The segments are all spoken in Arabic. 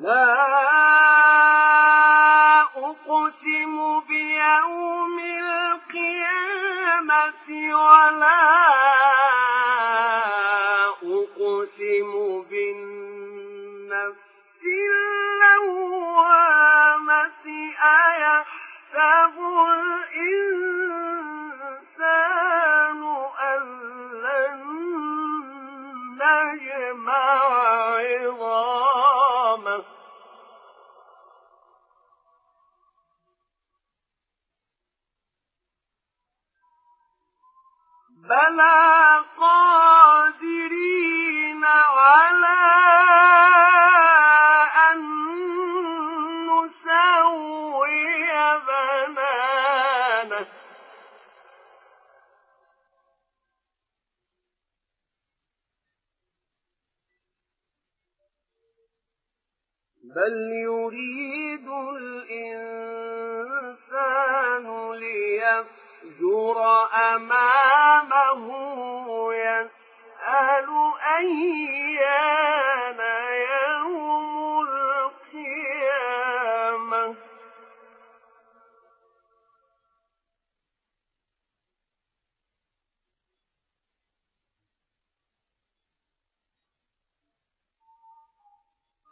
لا أقسم بيوم القيامة ولا أقسم بالنفس اللوامة أيحسب الإنسان بل يريد الإنسان ليفعل يفجر أمامه يسأل أيان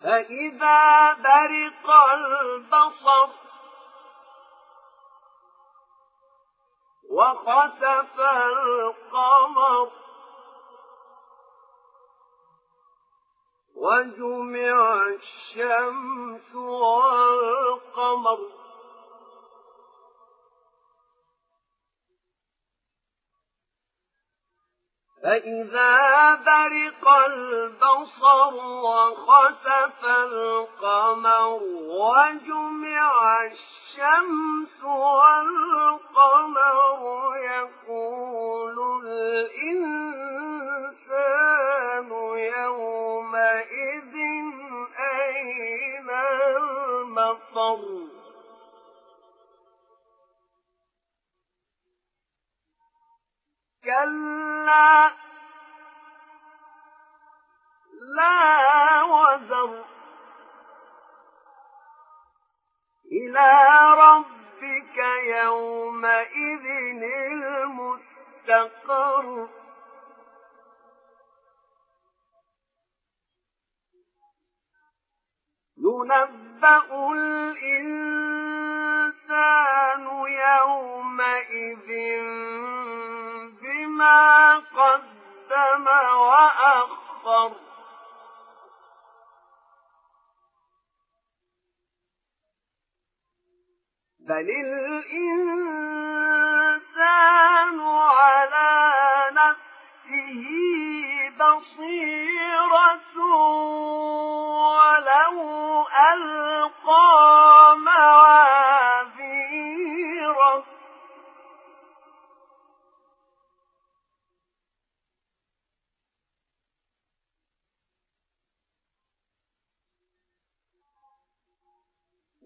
فإذا برق البصر وخسف القمر وجمع الشمس والقمر فإذا برق البصر وخسف القمر وجمع الشمس والقمر يقول الإنسان يومئذ أين المفر كلا إلى ربك يومئذ المستقر ينبأ الإنسان يومئذ بل الإنسان على نفسه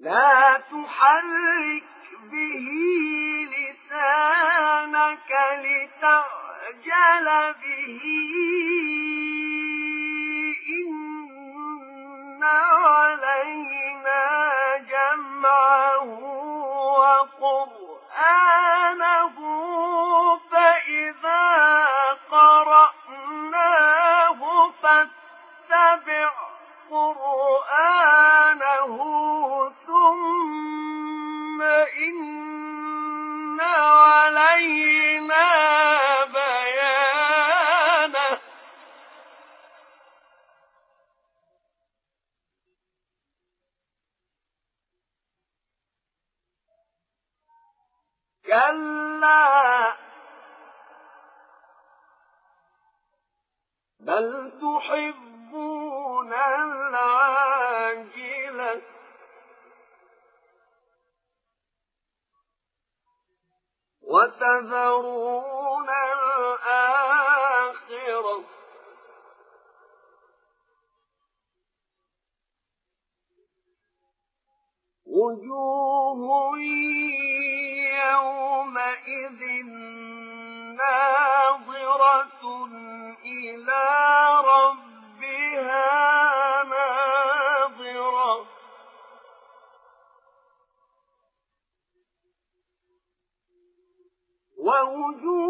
لا تحرك به لسانك لتعجل به. إن علينا بل تحبون العاجلة وتذرون الآخرة وجوه يومئذ ناظرة ووجوه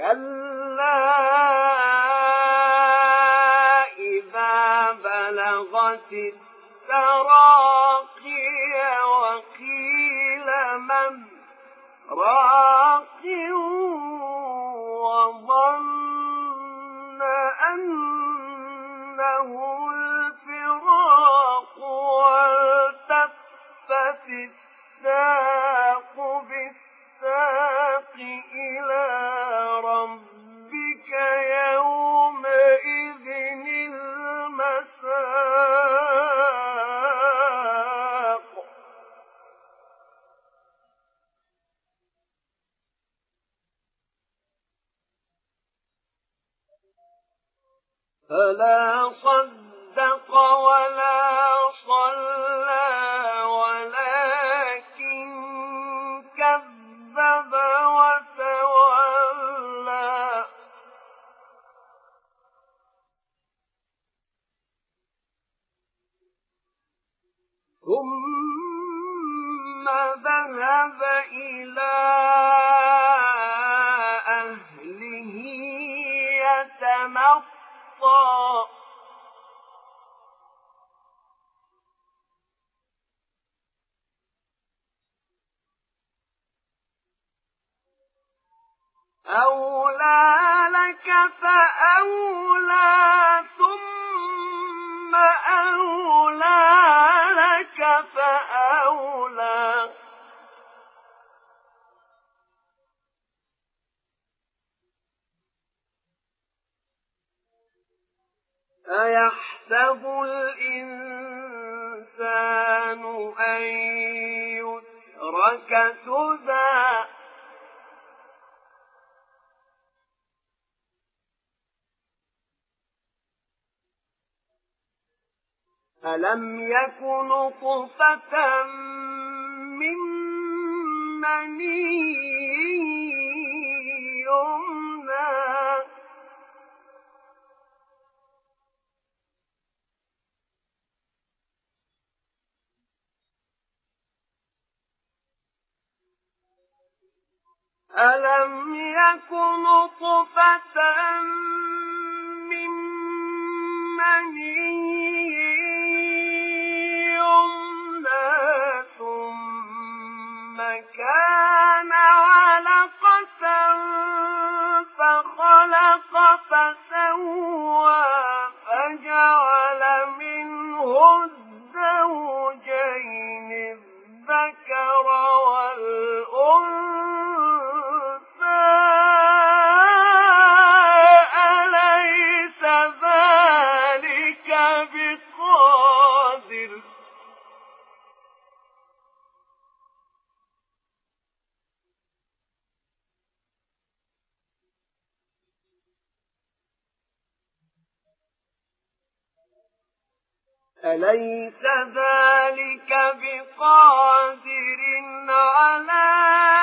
كلا إذا بلغت التراقي وقيل من راق وظن أنه فلا أيحسب الإنسان أن يترك سدى؟ ألم يك نطفة من مني ألم يك نطفة من مني أليس ذلك بقادر على